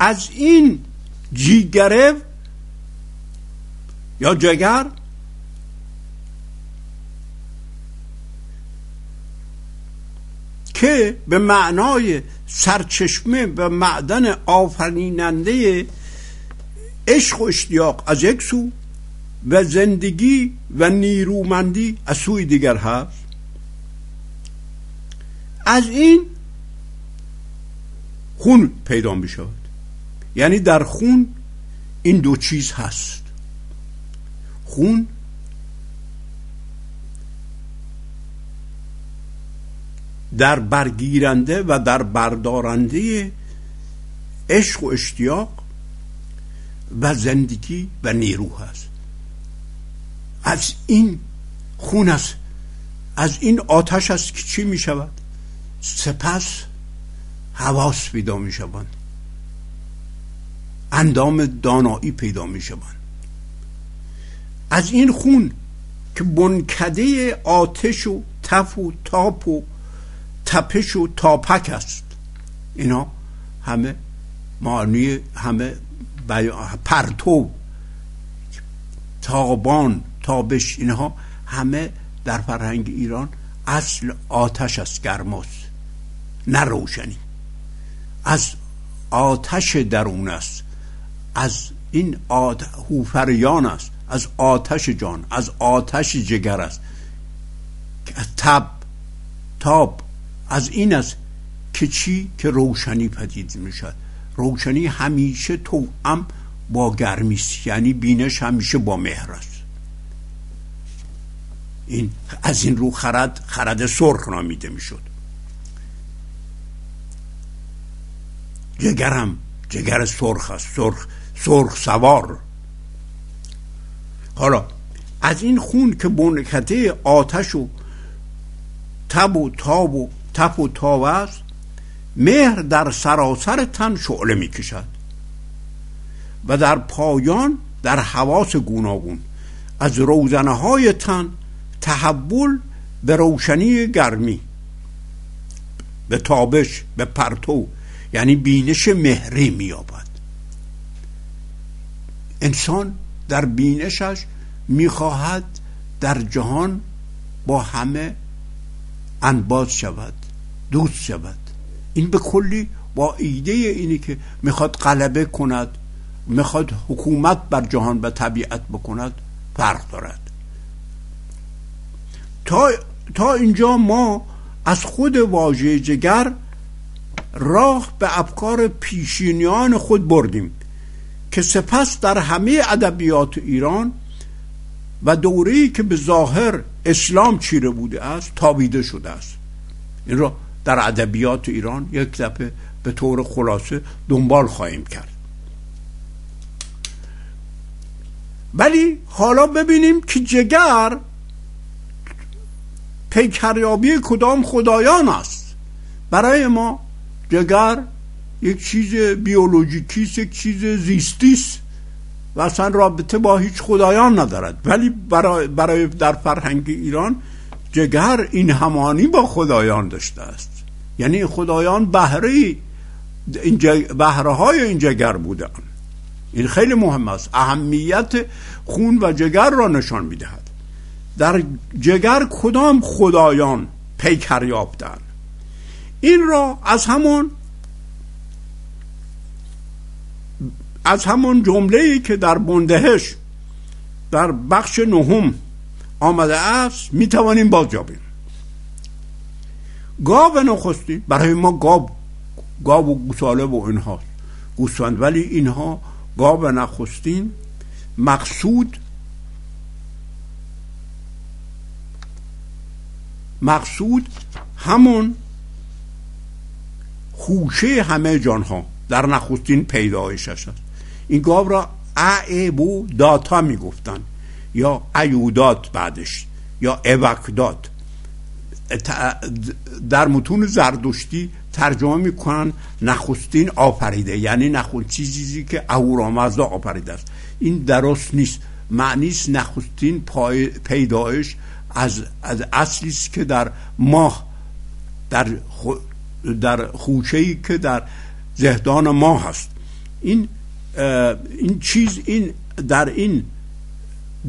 از این جیگره یا جگر؟ که به معنای سرچشمه و معدن آفریننده عشق و اشتیاق از یک سو و زندگی و نیرومندی از سوی دیگر هست. از این خون پیدا می شود یعنی در خون این دو چیز هست. خون در برگیرنده و در بردارنده عشق و اشتیاق و زندگی و نیرو هست. از این خون است از این آتش است که چی می شود سپس حواس پیدا می شوند اندام دانایی پیدا می شوند. از این خون که بنکده آتش و تف و تاپ و تپش و تاپک است. اینا همه معنی همه پرتو تابان تابش اینها همه در فرهنگ ایران اصل آتش است گرماست نه روشنی. از آتش درون است. از این آت... هوفریان است از آتش جان از آتش جگر است. تب تاب از این است که چی؟ که روشنی پدید می‌شد روشنی همیشه توام با گرمی است یعنی بینش همیشه با مهر است. این از این رو خرد خرد سرخ نامیده می‌شد. جگرم جگر سرخ است سرخ سرخ سوار. حالا از این خون که بنکته آتش و تب و تاب و تپ و تاب است مهر در سراسر تن شعله می کشد و در پایان در حواس گوناگون از روزنه های تن تحول به روشنی گرمی به تابش به پرتو یعنی بینش مهری مییابد. انسان در بینشش می‌خواهد در جهان با همه انباز شود دوست شود. این به کلی با ایده اینی که می‌خواد غلبه کند می‌خواد حکومت بر جهان و طبیعت بکند فرق دارد. تا, تا اینجا ما از خود واژه جگر راه به افکار پیشینیان خود بردیم. که سپس در همه ادبیات ایران و دوره‌ای که به ظاهر اسلام چیره بوده است تابیده شده است. این را در ادبیات ایران یک دفعه به طور خلاصه دنبال خواهیم کرد. ولی حالا ببینیم که جگر پیکریابی کدام خدایان است. برای ما جگر یک چیز بیولوژیکی یک چیز زیستیست و اصلا رابطه با هیچ خدایان ندارد. ولی برای, برای در فرهنگ ایران جگر این همانی با خدایان داشته است. یعنی خدایان بهره این بهره های این جگر بودن. این خیلی مهم است. اهمیت خون و جگر را نشان می‌دهد. در جگر کدام خدایان پیکر یافتن این را از همون از همون جمله ای که در بندهش در بخش نهم آمده است می توانیم باز جابیم گاو نخستی برای ما گاو گاو و گوساله و اینها گوسفند ولی اینها گاو نخستین مقصود مقصود همون خوشه همه جان ها در نخستین پیدایشش است. این گاو را اعبو داتا می‌گفتن. یا ایودات بعدش یا اوکدات. در متون زردشتی ترجمه می‌کنن نخستین آفریده. یعنی نخستین چیزی که اهورامزدا آفریده است. این درست نیست. معنیست نخستین پیدایش از, از اصلی است که در ماه در در خوشه ای که در زهدان ماه هست این این چیز این در این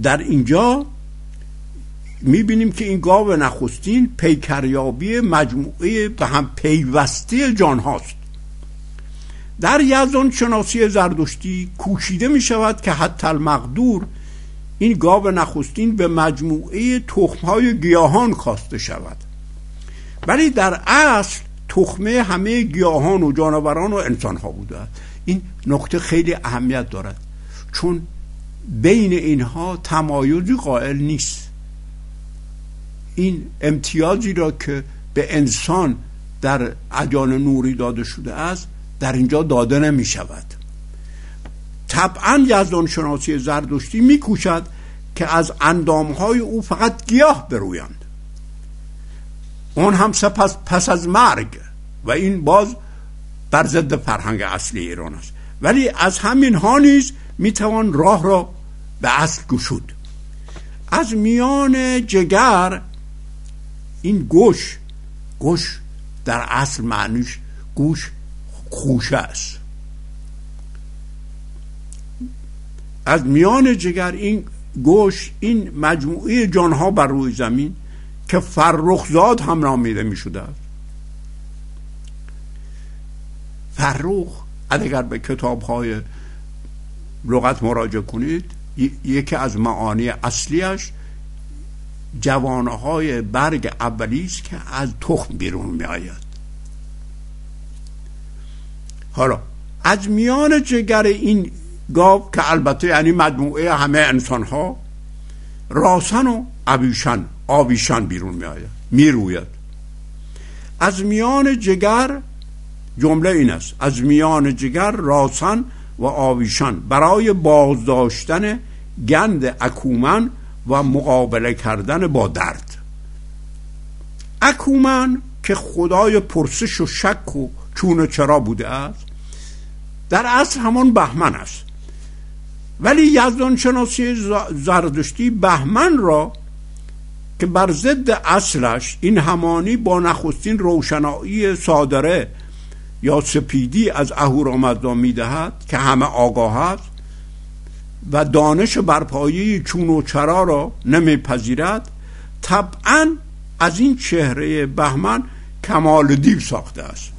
در اینجا می‌بینیم که این گاو نخستین پیکریابی مجموعه به هم پیوسته جان هاست. در یزدان شناسی زردشتی کوشیده می شود که حتی المقدور این گاو نخستین به مجموعه تخمهای گیاهان کاسته شود. ولی در اصل تخمه همه گیاهان و جانوران و انسان ها بوده این نکته خیلی اهمیت دارد. چون بین اینها تمایزی قائل نیست. این امتیازی را که به انسان در ادیان نوری داده شده است در اینجا داده نمی شود طبعا یزدان شناسی زردشتی میکوشد که از اندامهای او فقط گیاه برویند. اون هم سپس پس از مرگ و این باز بر ضد فرهنگ اصلی ایران است. ولی از همین ها نیز می‌توان راه را به اصل گشود. از میان جگر این گوش گوش در اصل معنیش گوش خوشه است. از میان جگر این گوش این مجموعه جانها بر روی زمین که فرخزاد هم نامیده می شده است فرخ اگر به کتاب های لغت مراجعه کنید یکی از معانی اصلیش جوانه های برگ اولی است که از تخم بیرون می آید حالا از میان جگر این گاو که البته یعنی مجموعه همه انسان ها راسن و عبیشن آویشن بیرون می آید می روید از میان جگر جمله این است. از میان جگر راسن و آویشن. برای بازداشتن گند اکومن و مقابله کردن با درد. اکومن که خدای پرسش و شک و چون چرا بوده است در اصل همان بهمن است. ولی یزدان شناسی زردشتی بهمن را که بر ضد اصلش این همانی با نخستین روشنایی صادره یا سپیدی از اهورامزدا می‌دهد که همه آگاه است و دانش برپایی چون و چرا را نمیپذیرد طبعا از این چهره بهمن کمال دیو ساخته است.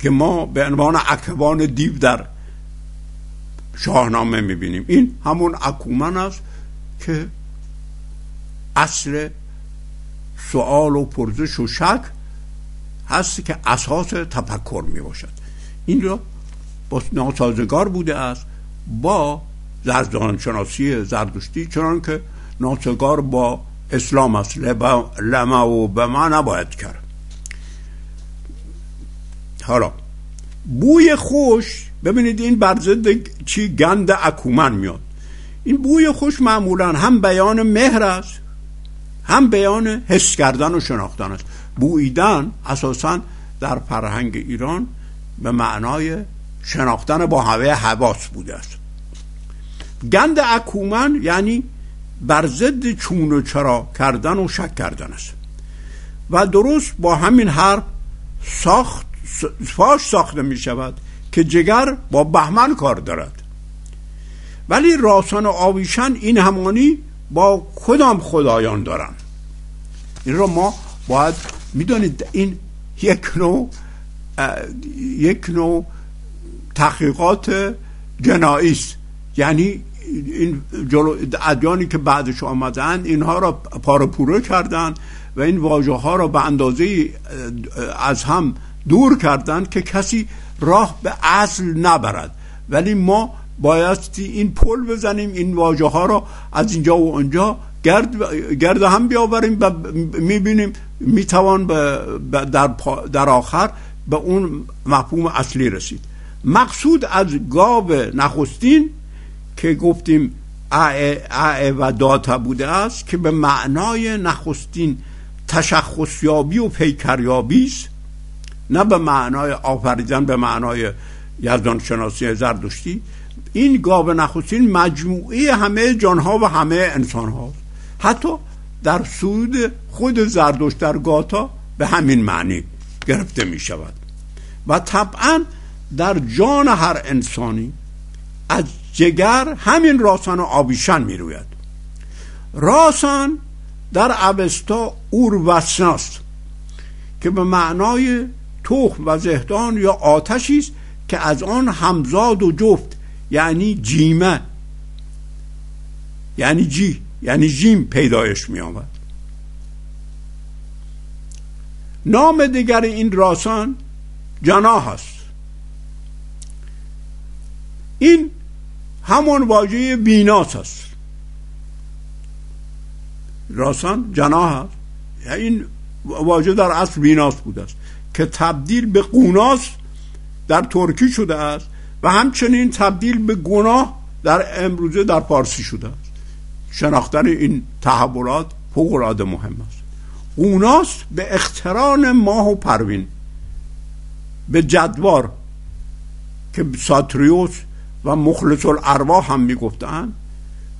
که ما به عنوان اکوان دیو در شاهنامه می‌بینیم. این همون اکومن است که اصل سوال و پرزش و شک هست که اساس تفکر می باشد. این را با ناسازگار بوده است با زردان شناسی زردشتی چنان که ناسازگار با اسلام است. لما و به نباید کرد. حالا بوی خوش ببینید این بر ضد چی؟ گند اکومن میاد. این بوی خوش معمولا هم بیان مهر است هم بیان حس کردن و شناختن است. بویدن اساسا در فرهنگ ایران به معنای شناختن با هوای حواس بوده است. گند اکومن یعنی بر ضد چون و چرا کردن و شک کردن است. و درست با همین حرف ساخت فاش ساخته می شود که جگر با بهمن کار دارد. ولی راسان و آویشن این همانی با کدام خدایان دارن؟ این را ما باید می‌دانید این یک نوع یک نوع تحقیقات جنایی است. یعنی این جلو ادیانی که بعدش آمدن اینها را پاره کردن و این واژه ها را به اندازه از هم دور کردن که کسی راه به اصل نبرد. ولی ما بایستی این پل بزنیم این واژه ها را از اینجا و اونجا گرد, گرد هم بیاوریم و می‌بینیم می‌توان در, در آخر به اون مفهوم اصلی رسید. مقصود از گاو نخستین که گفتیم ا و داتا بوده است که به معنای نخستین تشخصیابی و پیکریابی است نه به معنای آفریدن به معنای یزدان شناسی زردشتی. این گاو نخستین مجموعه همه جانها و همه انسان ها حتی در سود خود زردشت در گاتا به همین معنی گرفته می شود. و طبعا در جان هر انسانی از جگر همین راسان و آبیشن می روید. راسان در اوستا وسناست که به معنای تخم و زهدان یا آتشی است که از آن همزاد و جفت یعنی جیمه یعنی جی. یعنی جیم پیدایش می آمد نام دیگر این راسان جناح است. این همون واژه بیناس است. راسان جناح است. این واژه در اصل بیناس بوده است که تبدیل به قوناس در ترکی شده است و همچنین تبدیل به گناه در امروزه در پارسی شده است. شناختن این تحولات فوق مهم است. قوناس به اختران ماه و پروین به جدوار که ساتریوس و مخلص الارواح هم می‌گفتن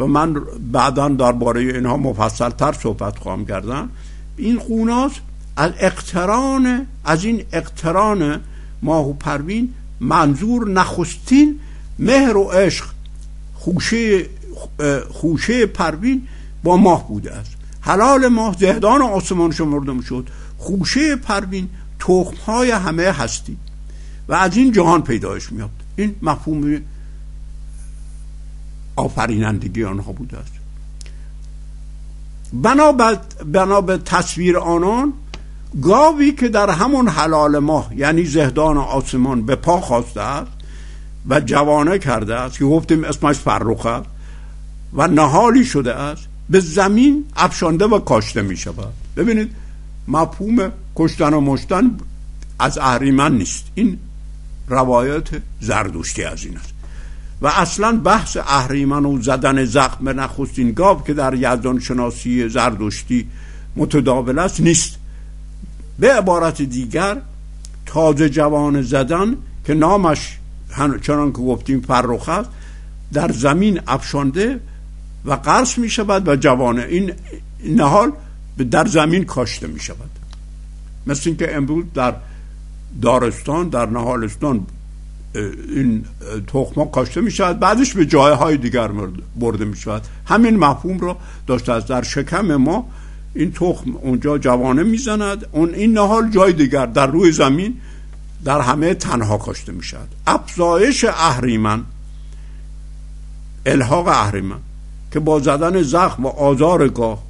و من بعدا درباره اینها مفصل تر صحبت خواهم کردن. این قوناس از اقتران از این اقتران ماه و پروین منظور نخستین مهر و عشق خوشه خوشه پروین با ماه بوده است. حلال ماه زهدان آسمان شمرده شد خوشه پروین تخم های همه هستی. و از این جهان پیدایش میاد این مفهوم آفرینندگی آنها بوده است. بنا به تصویر آنان گاوی که در همون حلال ماه یعنی زهدان آسمان به پا خواسته است و جوانه کرده است. که گفتیم اسمش فرخ است. و نهالی شده است به زمین افشانده و کاشته می شود. ببینید مفهوم کشتن و مشتن از اهریمن نیست. این روایت زردوشتی از این است. و اصلا بحث اهریمن و زدن زخم نخستین گاو که در یزدان شناسی زردشتی متداول است نیست. به عبارت دیگر تازه جوان زدن که نامش چنان که گفتیم فرخ است در زمین افشانده و قرص می شود و جوانه این نهال در زمین کاشته می شود. مثل اینکه امروز در دارستان در نهالستان این تخما کاشته می شود. بعدش به جای های دیگر برده می شود. همین مفهوم رو داشته از در شکم ما این تخم اونجا جوانه می‌زند اون این نهال جای دیگر در روی زمین در همه تنها کاشته می شود. افزایش اهریمن الحاق اهریمن. که با زدن زخم و آزارگاه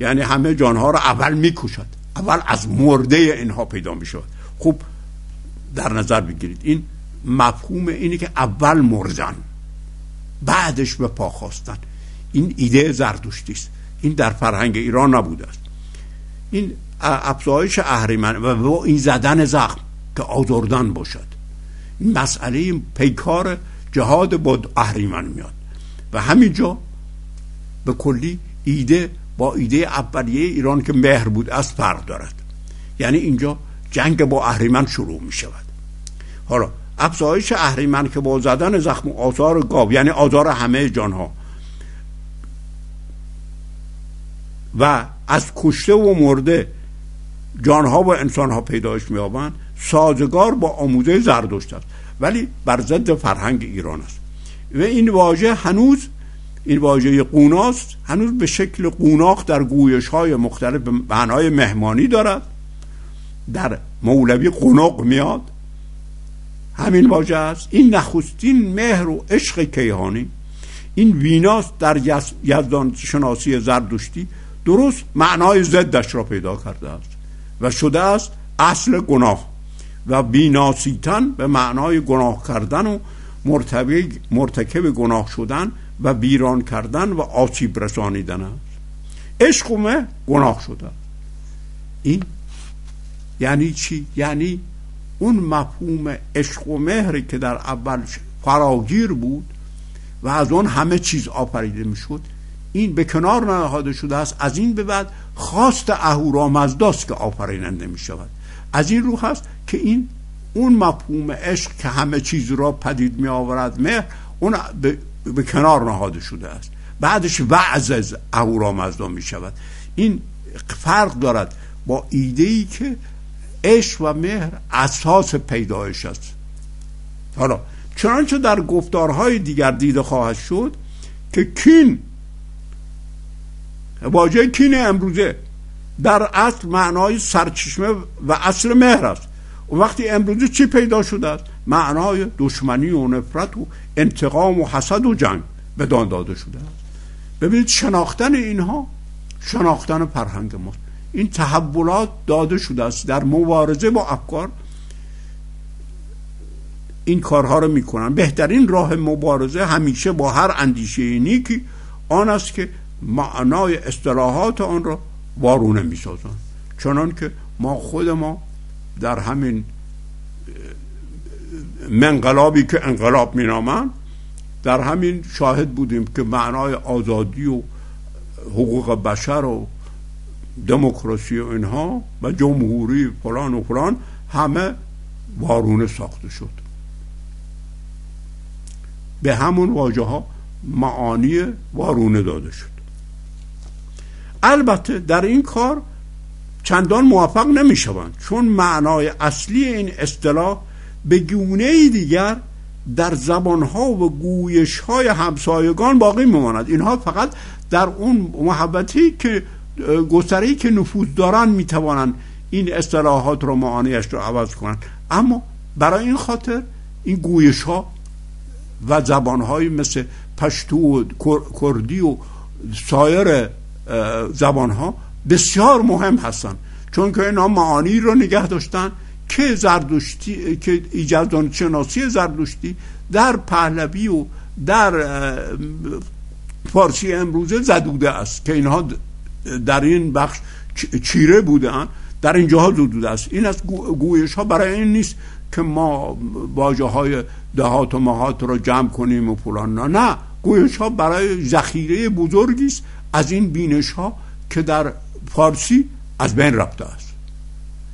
یعنی همه جانها را اول می‌کشد اول از مرده اینها پیدا می شود خوب در نظر بگیرید. این مفهوم اینه که اول مردن بعدش به پا خواستن. این ایده زردشتی است. این در فرهنگ ایران نبوده است. این افزایش اهریمن و این زدن زخم که آزردن باشد. این مسئله پیکار جهاد با اهریمن میاد. و همینجا به کلی ایده با ایده اولیه ایران که مهر بود از فرق دارد. یعنی اینجا جنگ با اهریمن شروع می شود. حالا افزایش اهریمن که با زدن زخم آزار گاو یعنی آزار همه جانها و از کشته و مرده جانها و انسانها پیدایش میابند سازگار با آموزه زردشت است ولی بر ضد فرهنگ ایران است. و این واژه هنوز این واژه قوناست هنوز به شکل قوناق در گویش های مختلف به معنای مهمانی دارد در مولوی قوناق میاد. همین واژه است. این نخستین مهر و عشق کیهانی. این ویناس در یزدان شناسی زردشتی. درست معنای ضدش را پیدا کرده است و شده است اصل گناه و بیناسیتن به معنای گناه کردن و مرتکب گناه شدن و ویران کردن و آسیب رسانیدن است. عشق گناه شده. این یعنی چی؟ یعنی اون مفهوم عشق و مهری که در اول فراگیر بود و از اون همه چیز آفریده می‌شد این به کنار نهاده شده است. از این به بعد خواست اهورامزداست که آفریننده می شود از این رو هست که این اون مفهوم عشق که همه چیز را پدید می آورد مهر اون به, کنار نهاده شده است. بعدش وعظ از اهورامزدا می شود این فرق دارد با ایده ای که عشق و مهر اساس پیدایش است. حالا چنانچه در گفتارهای دیگر دیده خواهد شد که کین واژه کین امروزه در اصل معنای سرچشمه و اصل مهر است. و وقتی امروزه چی پیدا شده است؟ معنای دشمنی و نفرت و انتقام و حسد و جنگ بدان داده شده است. ببینید شناختن اینها شناختن فرهنگ ما این تحولات داده شده است. در مبارزه با افکار این کارها رو می‌کنن. بهترین راه مبارزه همیشه با هر اندیشه نیکی آن است که معنای اصطلاحات آن را وارونه می‌سازن چنان که ما خود ما در همین منقلابی که انقلاب مینامن در همین شاهد بودیم که معنای آزادی و حقوق بشر و دموکراسی و اینها و جمهوری فلان و فلان همه وارونه ساخته شد. به همون واجه ها معانی وارونه داده شد. البته در این کار چندان موفق نمی شوند چون معنای اصلی این اصطلاح به گونه دیگر در زبانها و گویش های همسایگان باقی میماند. اینها فقط در اون محبتی که گستری که نفوذ دارن می‌توانند این اصطلاحات رو معانیش رو عوض کنند. اما برای این خاطر این گویش ها و زبان های مثل پشتو و کردی و سایر زبان ها بسیار مهم هستند چون که اینا معانی رو نگه داشتن که زردشتی که ایجاد شناسی زردشتی در پهلوی و در فارسی امروزه زدوده است که اینها در این بخش چیره بودن در اینجاها زدوده است. این از گویش ها برای این نیست که ما واجه های دهات و ماهات رو جمع کنیم و فلان. نه نه. گویش ها برای ذخیره بزرگی است از این بینش ها که در فارسی از بین رفته است.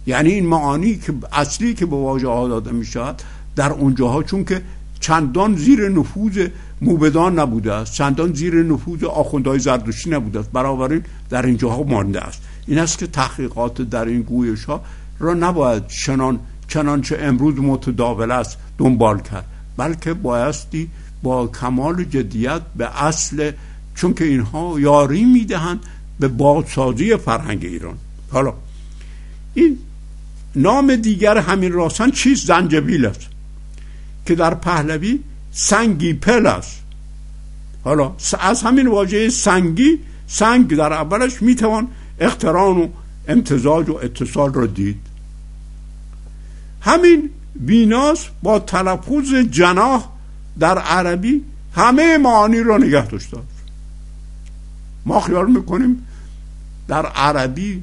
یعنی این معانی که اصلی که به واژه ها داده می شود در اونجاها چون که چندان زیر نفوذ موبدان نبوده است چندان زیر نفوذ آخوندهای زردشتی نبوده است. بنابراین در اینجاها مانده است. این است که تحقیقات در این گویش ها را نباید چنان چنانچه امروز متداول است دنبال کرد بلکه بایستی با کمال جدیت به اصل چون که اینها یاری می‌دهند به بازسازی فرهنگ ایران. حالا این نام دیگر همین راستان چیست زنجبیل است که در پهلوی سنگی پل است. حالا از همین واژه سنگی سنگ در اولش می‌توان اقتران و امتزاج و اتصال را دید. همین بیناس با تلفظ جناح در عربی همه معانی را نگه داشته ما خیال می‌کنیم در عربی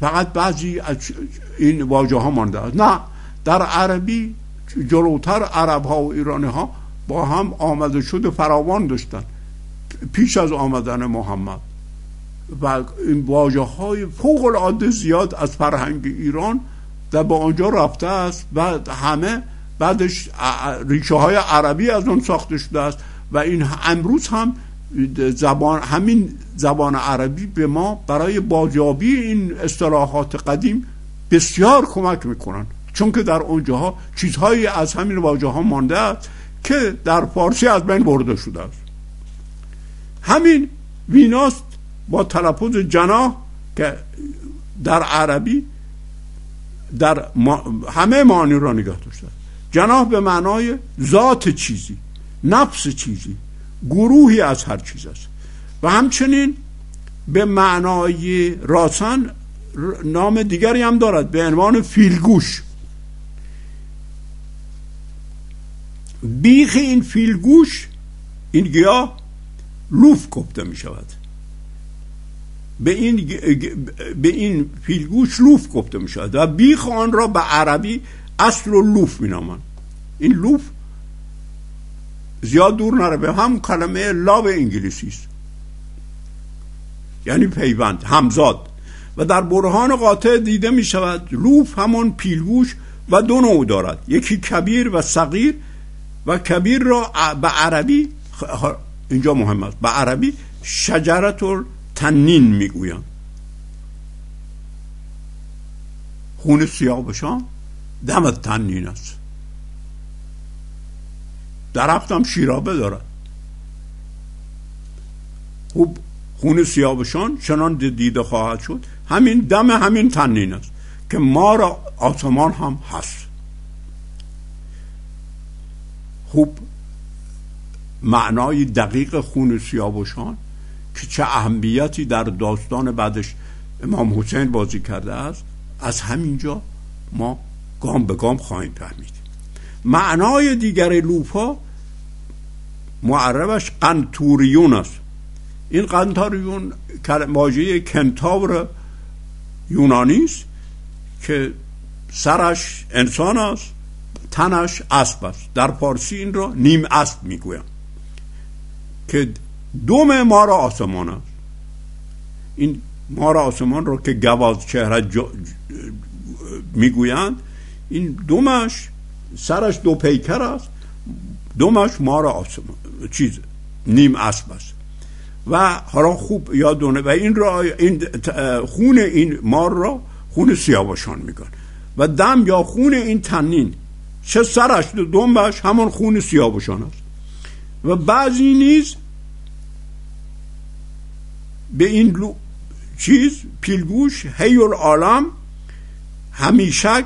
فقط بعضی از این واژه ها مانده است. نه در عربی جلوتر عرب ها و ایرانی ها با هم آمده شده فراوان داشتن پیش از آمدن محمد. و این واجه های فوق العاده زیاد از فرهنگ ایران در با آنجا رفته است و همه بعدش ریشه های عربی از اون ساخته شده است و این امروز هم زبان همین زبان عربی به ما برای بازیابی این اصطلاحات قدیم بسیار کمک می‌کنن. چون که در اونجاها چیزهایی از همین واژه ها مانده است که در فارسی از بین برده شده است. همین ویناست با تلفظ جناح که در عربی در همه معانی را نگاه داشته جناح به معنای ذات چیزی نفس چیزی. گروهی از هر چیز است. و همچنین به معنای راسن نام دیگری هم دارد به عنوان فیلگوش. بیخ این فیلگوش این گیاه لوف گفته می شود. به این, به این فیلگوش لوف گفته می شود و بیخ آن را به عربی اصل و لوف می نامن. این لوف زیاد دور نره. به هم کلمه لا به انگلیسی است. یعنی پیوند همزاد. و در برهان قاطع دیده می شود لوف همون پیلگوش و دو نوع دارد. یکی کبیر و صغیر و کبیر را به عربی اینجا مهم است به عربی شجرت تنین می‌گویند خون سیاوشان دم تنین است. درخت هم شیرابه دارد خوب خون سیاوشان چنان دیده خواهد شد. همین دم همین تنین است که ما را آسمان هم هست. خوب معنای دقیق خون سیاوشان که چه اهمیتی در داستان بعدش امام حسین بازی کرده است از همینجا ما گام به گام خواهیم فهمید. معنای دیگر لوپا معربش قنتوریون است. این قنتاریون واژه کنتاور یونانی است که سرش انسان است تنش اسب است. در فارسی این را نیم اسب می‌گویم که دوم ما را آسمان است. این ما را آسمان را که گواز چهره می‌گویند این دومش سرش دو پیکر است. دومش مار آسمان چیز نیم اسب است. و حالا خوب یادونه و این را این خون این مار را خون سیاوشان میگن و دم یا خون این تنین چه سرش دومش همون خون سیاوشان است. و بعضی نیز به این چیز پیلگوش هیول عالم همیشک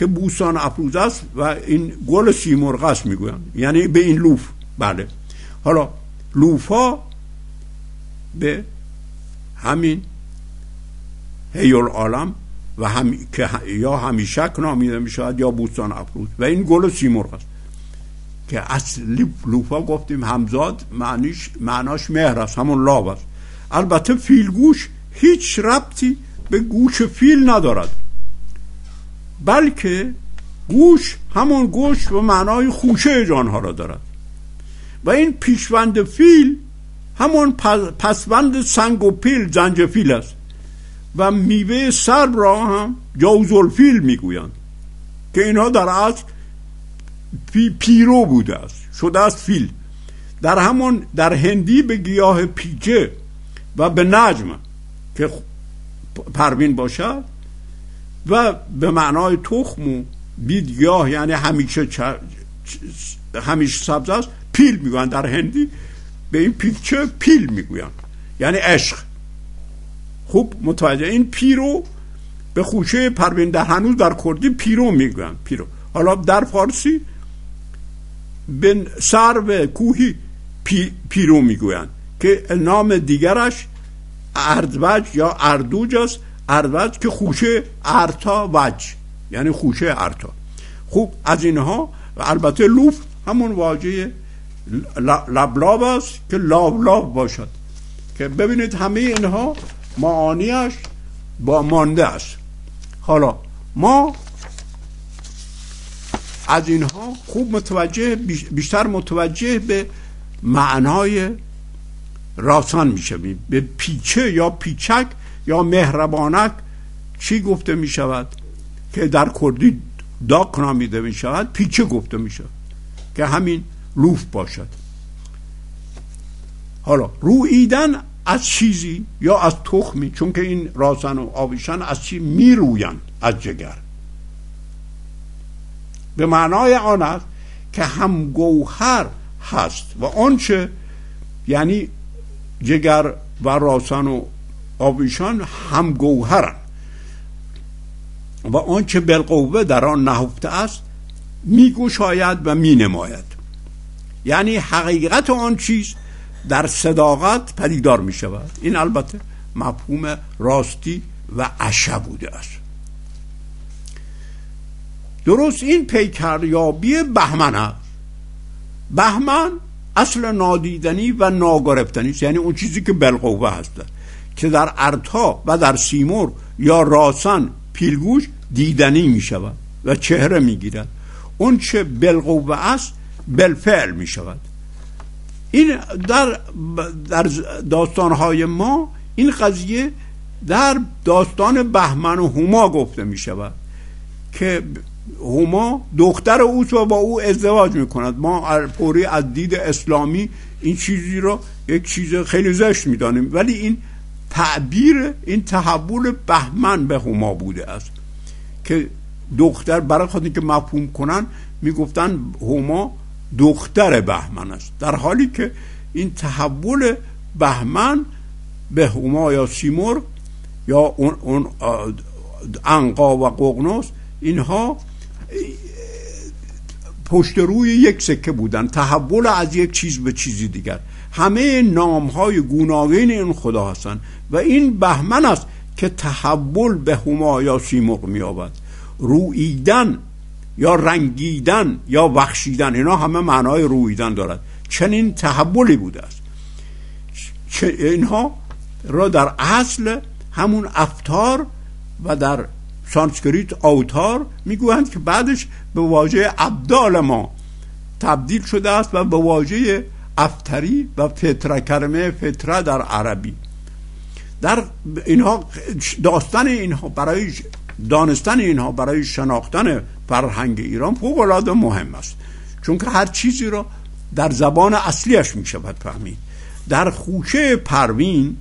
که بوسان افروز است و این گل سیمرغ است می‌گویند. یعنی به این لوف. بله. حالا لوفا به همین هیول عالم و هم... که یا همیشک نامیده می شود یا بوستان افروز. و این گل سیمرغ است. که اصل لوفا گفتیم همزاد معنیش معناش مهر است همون لاب است. البته فیلگوش هیچ ربطی به گوش فیل ندارد. بلکه گوش همون گوش و معنای خوشه جانها را دارد. و این پیشوند فیل همون پسوند سنگویل زنجفیل است. و میوه سرو را هم جوز الفیل می‌گویند که اینها در اصل پی پیرو بوده است شده است فیل. در همون در هندی به گیاه پیچه و به نجم که پروین باشد و به معنای تخم و بیدگاه یعنی همیشه همیشه سبز است پیل می‌گوین در هندی. به این پیلچه پیل می‌گوین یعنی عشق. خوب متوجه. این پیرو به خوشه پروین در هنوز در کردی پیرو می‌گوین پیرو. حالا در فارسی به سر کوهی پی پیرو می‌گوین که نام دیگرش اردوج یا اردوج است. اروج که خوشه ارتا وج. یعنی خوشه ارتا. خوب از اینها البته لوف همون واژه لبلاب است که لابلاب باشد. که ببینید همه اینها معانیش با مانده است. حالا ما از اینها خوب متوجه بیشتر متوجه به معنای راسان می‌شویم. به پیچه یا پیچک یا مهربانک چی گفته می شود؟ که در کردی داک نامیده می شود پیچه گفته می شود که همین لوف باشد. حالا رویدن از چیزی یا از تخمی چون که این راسن و آویشن از چی می روین از جگر. به معنای آن است که هم گوهر هست و آنچه یعنی جگر و راسن و آویشان هم گوهرن. و آنچه بالقوه در آن نهفته است میگوشاید و مینماید. یعنی حقیقت آن چیز در صداقت پدیدار می شود این البته مفهوم راستی و عشه بوده است. درست این پیکریابی بهمن است. بهمن اصل نادیدنی و ناگرفتنی است. یعنی اون چیزی که بالقوه هست. که در ارتا و در سیمور یا راسن پیلگوش دیدنی می شود و چهره می گیرد اون چه بالقوه است بالفعل می شود این در, در داستانهای ما این قضیه در داستان بهمن و هما گفته می شود که هما دختر اوست و با او ازدواج می کند ما پوری از دید اسلامی این چیزی رو یک چیز خیلی زشت می دانیم ولی این تعبیر این تحول بهمن به هما بوده است. که دختر برای خاطر که مفهوم کنن می‌گفتن هما دختر بهمن است. در حالی که این تحول بهمن به هما یا سیمرغ یا اون, اون انقا و ققنوس اینها پشت روی یک سکه بودن. تحول از یک چیز به چیزی دیگر. همه نام های گوناگین این خدا هستند و این بهمن است که تحول به هما یا سیمرغ میابد رویدن یا رنگیدن یا بخشیدن اینا همه معنای رویدن دارد. چنین تحولی بوده است. اینها را در اصل همون افتار و در سانسکریت اوتار می‌گویند که بعدش به واژه ابدال ما تبدیل شده است و به واژه افتری و فتره کرمه فتره در عربی. در اینها داستان اینها برای دانستن اینها برای شناختن فرهنگ ایران فوق العاده مهم است. چون که هر چیزی را در زبان اصلیش می شود فهمید. در خوشه پروین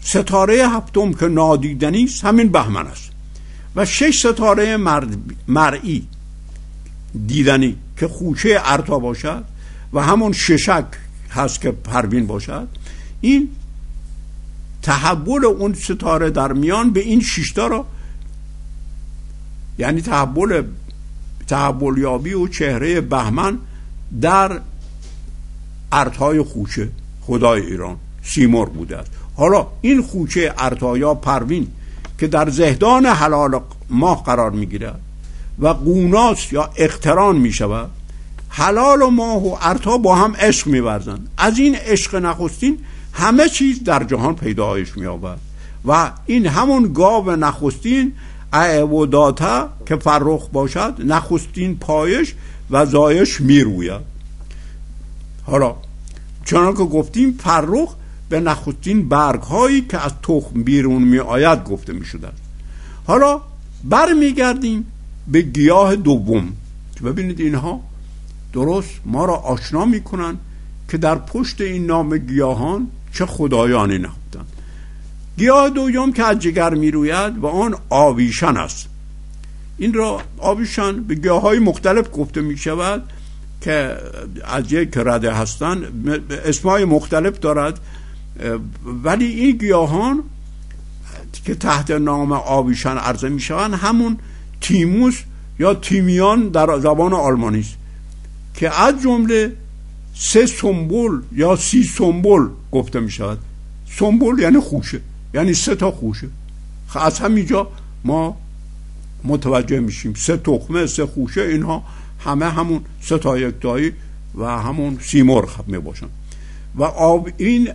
ستاره هفتم که نادیدنی است همین بهمن است. و شش ستاره مرئی دیدنی که خوشه ارتا باشد و همون ششک هست که پروین باشد. این تحول اون ستاره در میان به این شیشتا را یعنی تحول تحول یابی و چهره بهمن در ارتای خوشه خدای ایران سیمور بوده است. حالا این خوچه ارتایا پروین که در زهدان حلال ماه قرار می‌گیرد و قوناس یا اقتران می شود حلال و ماه و ارتا با هم عشق میورزند. از این عشق نخستین همه چیز در جهان پیدایش مییابد. و این همون گاو نخستین داتا که فرخ باشد نخستین پایش و زایش می‌روید. حالا چنان که گفتیم فرخ به نخستین برگ هایی که از تخم بیرون می آید گفته می شده حالا برمیگردیم به گیاه دوم. که ببینید اینها درست ما را آشنا می‌کنن که در پشت این نام گیاهان چه خدایانی نهفتند گیاه دوم که از جگر می‌روید و آن آویشن است. این را آویشن به گیاه های مختلف گفته می شود که از یک رده هستند اسمای مختلف دارد. ولی این گیاهان که تحت نام آویشن عرضه می شوند همون تیموس یا تیمیان در زبان آلمانی است. که از جمله سه سمبول یا سی سمبول گفته می شود سمبول یعنی خوشه یعنی سه تا خوشه. از همینجا ما متوجه میشیم. سه تخمه سه خوشه اینها همه همون سه تا یکتایی و همون سیمرغ می باشن. و آب این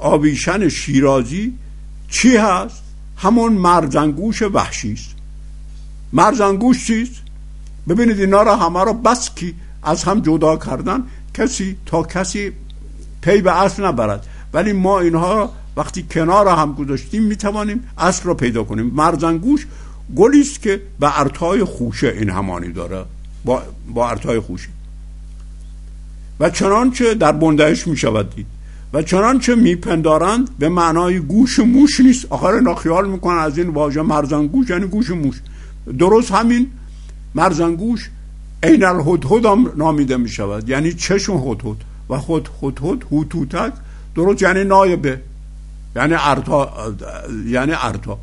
آویشن شیرازی چی هست؟ همون مرزنگوش وحشی است. مرزنگوش چیست؟ ببینید اینا را همه را بس کی؟ از هم جدا کردن کسی تا کسی پی به اصل نبرد. ولی ما اینها وقتی کنار هم گذاشتیم می‌توانیم اصل را پیدا کنیم. مرزنگوش گلی است که به ارتای خوشه این همانی داره. با, با ارتای خوشه. و چنانچه در بندهش می شود دید. و چنانچه میپندارند به معنای گوش موش نیست. آخر اینا خیال می‌کنن از این واژه مرزنگوش یعنی گوش موش. درست همین مرزنگوش عین الهدهد هم نامیده می شود یعنی چشم هدهد و خود هدهد هوتوتک درست؟ یعنی نایبه یعنی ارتا یعنی ارتا.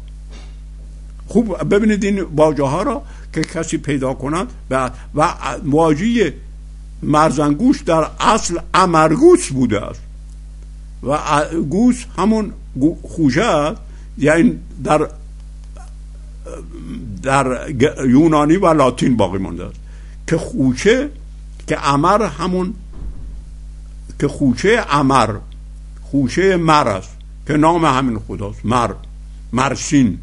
خوب ببینید این واژه ها را که کسی پیدا کند. و واژه مرزنگوش در اصل امرگوش بوده است. و گوس همون خوشه است. یعنی در در یونانی و لاتین باقی مانده است. که خوشه که امر همون که خوشه امر خوشه مر است که نام همین خداست مر مرسین.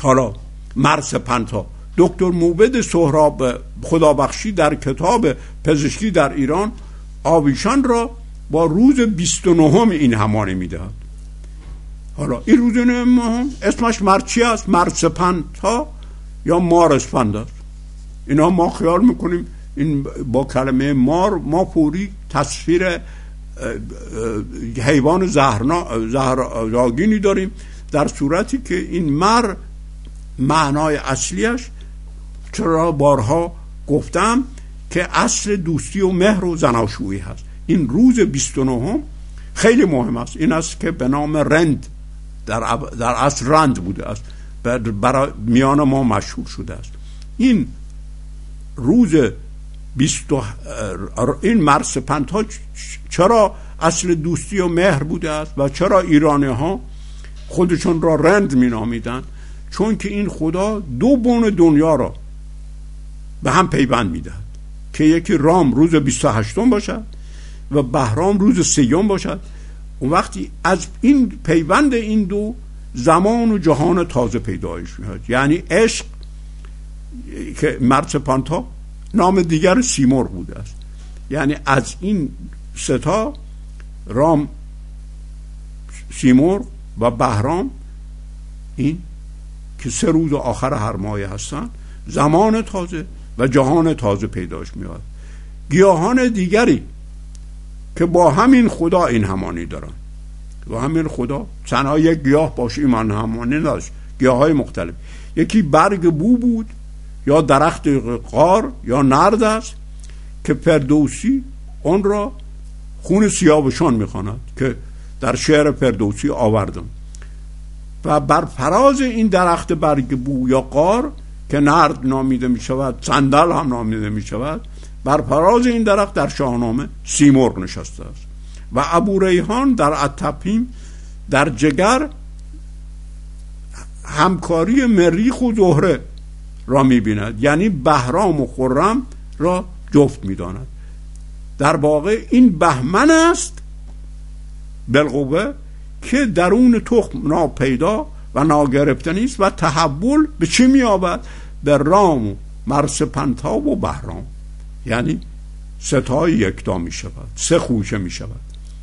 حالا مرس پنتا. دکتر موبد سهراب خدابخشی در کتاب پزشکی در ایران آویشان را با روز 29 این همانی می‌دهد. حالا این روز هم اسمش مرچی است؟ مرسپند ها یا مارسپند است؟ اینا ما خیال می‌کنیم این با کلمه مار ما فوری تصویر حیوان زهرناگینی داریم در صورتی که این مر معنای اصلیش چرا بارها گفتم که اصل دوستی و مهر و زناشویی هست. این روز 29 خیلی مهم است. این است که به نام رند در, در اصل رند بوده است. برای میان ما مشهور شده است. این روز این مرس پنتا چرا اصل دوستی و مهر بوده است و چرا ایرانی ها خودشون را رند می نامیدن چون که این خدا دو بون دنیا را به هم پیوند می‌دهد. که یکی رام روز 28 باشد و بهرام روز سیوم باشد. اون وقتی از این پیوند این دو زمان و جهان تازه پیدایش میاد یعنی عشق که مرس پانتا نام دیگر سیمور بوده است. یعنی از این ستا رام سیمور و بهرام این که سه روز آخر هر ماه هستن زمان تازه و جهان تازه پیداش میاد. گیاهان دیگری که با همین خدا این همانی دارن. با همین خدا. تنها یک گیاه باشه ایمان همانی نداشت. گیاه های مختلف. یکی برگ بو بود. یا درخت قار یا نرد است که پردوسی اون را خون سیابشان می‌خواند که در شعر پردوسی آوردم. و بر فراز این درخت برگ بو یا قار که نرد نامیده می شود صندل هم نامیده می شود بر فراز این درخت در شاهنامه سیمرغ نشسته است. و ابو ریحان در اتپیم در جگر همکاری مریخ و زهره را می‌بیند. یعنی بهرام و خرم را جفت می‌داند. در واقع این بهمن است بالقوه که درون تخم ناپیدا و ناگرفتنی است و تحول به چی میابد به رام و مرس پنتاب و بهرام. یعنی ستای یکتا می شود سه خوشه می شود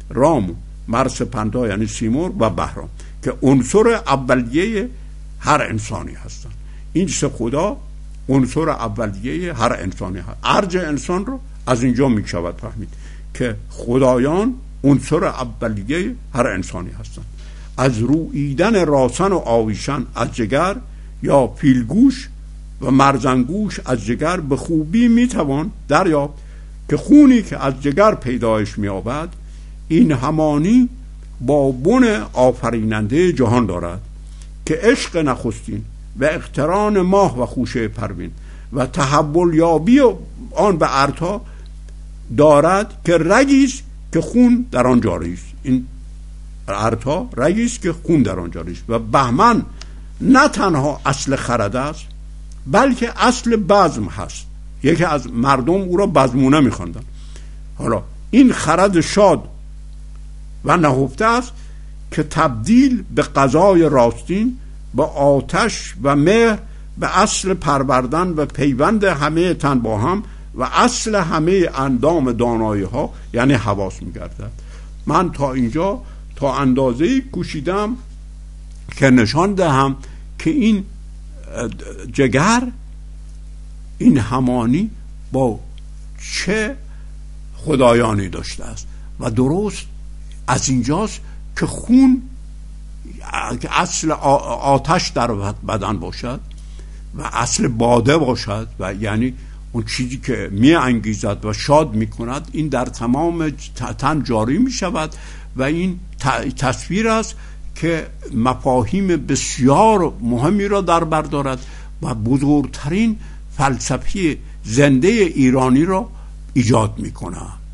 رام و مرس پنتا یعنی سیمور و بهرام که عنصر اولیه هر انسانی هستند. این سه خدا عنصر اولیه هر انسانی هست. ارج انسان رو از اینجا می شود فهمید که خدایان عنصر اولیه هر انسانی هستند. از رویدن راسن و آویشن از جگر یا پیلگوش و مرزنگوش از جگر به خوبی می‌توان دریافت که خونی که از جگر پیدایش مییابد این همانی با بن آفریننده جهان دارد که عشق نخستین و اقتران ماه و خوشه پروین و تحول یابی آن به ارتا دارد که رگیست که خون در آن جاری است. این ارتا رگیست که خون در آن جاری است. و بهمن نه تنها اصل خرد است بلکه اصل بزم هست. یکی از مردم او را بزمونه میخواندن. حالا این خرد شاد و نهفته است که تبدیل به قضای راستین به آتش و مهر به اصل پروردن و پیوند همه تن با هم و اصل همه اندام دانایی ها یعنی حواس میگردد من تا اینجا تا اندازه کوشیدم که نشان دهم که این جگر این همانی با چه خدایانی داشته است. و درست از اینجاست که خون اصل آتش در بدن باشد و اصل باده باشد و یعنی اون چیزی که می انگیزد و شاد می کند این در تمام تن جاری می شود و این تصویر است که مفاهیم بسیار مهمی را در بر دارد و بزرگترین فلسفی زنده ایرانی را ایجاد می کند